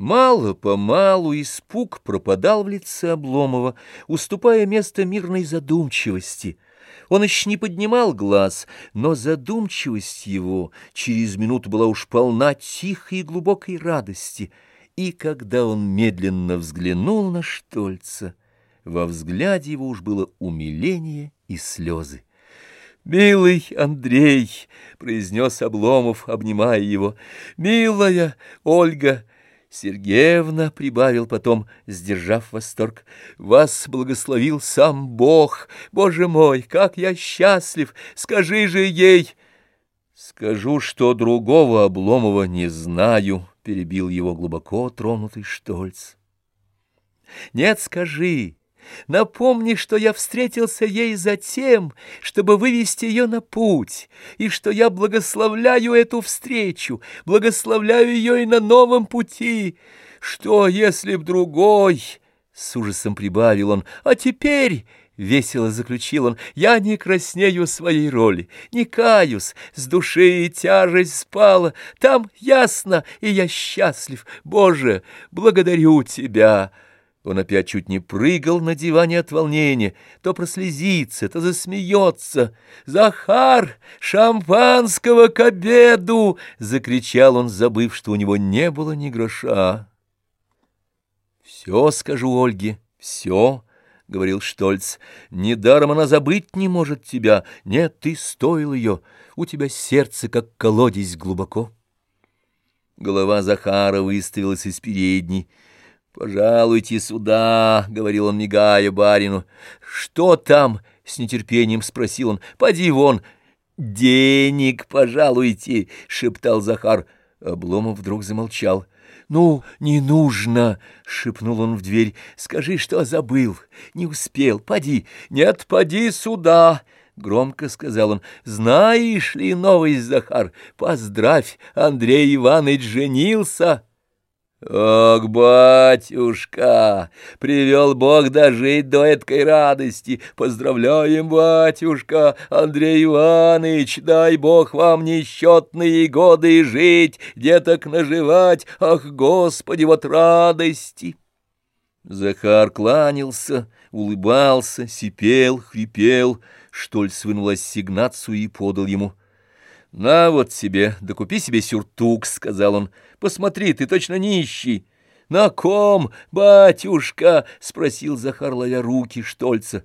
Мало-помалу испуг пропадал в лице Обломова, уступая место мирной задумчивости. Он еще не поднимал глаз, но задумчивость его через минуту была уж полна тихой и глубокой радости. И когда он медленно взглянул на Штольца, во взгляде его уж было умиление и слезы. «Милый Андрей!» — произнес Обломов, обнимая его. «Милая Ольга!» Сергеевна прибавил потом, сдержав восторг, «Вас благословил сам Бог! Боже мой, как я счастлив! Скажи же ей!» «Скажу, что другого Обломова не знаю», — перебил его глубоко тронутый Штольц. «Нет, скажи!» Напомни, что я встретился ей за тем, чтобы вывести ее на путь, и что я благословляю эту встречу, благословляю ее и на новом пути. Что, если б другой, — с ужасом прибавил он, — а теперь... — весело заключил он, — я не краснею своей роли, не каюсь, с души и тяжесть спала, там ясно, и я счастлив. Боже, благодарю тебя!» Он опять чуть не прыгал на диване от волнения, то прослезится, то засмеется. «Захар, шампанского к обеду!» — закричал он, забыв, что у него не было ни гроша. «Все скажу Ольге, все!» — говорил Штольц. «Недаром она забыть не может тебя. Нет, ты стоил ее. У тебя сердце, как колодец глубоко». Голова Захара выставилась из передней. «Пожалуйте сюда», — говорил он, мигая барину. «Что там?» — с нетерпением спросил он. «Поди вон». «Денег пожалуйте», — шептал Захар. Обломов вдруг замолчал. «Ну, не нужно!» — шепнул он в дверь. «Скажи, что забыл, не успел. Поди, нет, поди сюда!» Громко сказал он. «Знаешь ли новость, Захар? Поздравь, Андрей Иванович женился!» «Ох, батюшка, привел Бог дожить до этой радости! Поздравляем, батюшка, Андрей Иванович, дай Бог вам несчетные годы жить, деток наживать! Ах, Господи, вот радости!» Захар кланялся, улыбался, сипел, хрипел. Штольц вынул ассигнацию и подал ему. «На вот себе, да купи себе сюртук», — сказал он. «Посмотри, ты точно нищий». «На ком, батюшка?» — спросил Захар, ловя руки Штольца.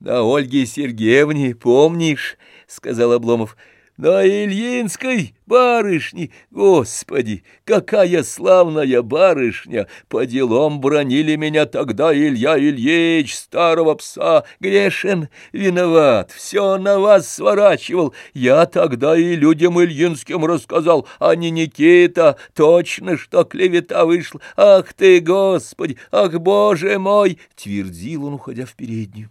«На Ольге Сергеевне, помнишь?» — сказал Обломов. На Ильинской барышне, господи, какая славная барышня! По делам бронили меня тогда Илья Ильич, старого пса, грешен, виноват, все на вас сворачивал. Я тогда и людям Ильинским рассказал, а не Никита, точно, что клевета вышла. Ах ты, господи, ах, боже мой! — твердил он, уходя в переднюю.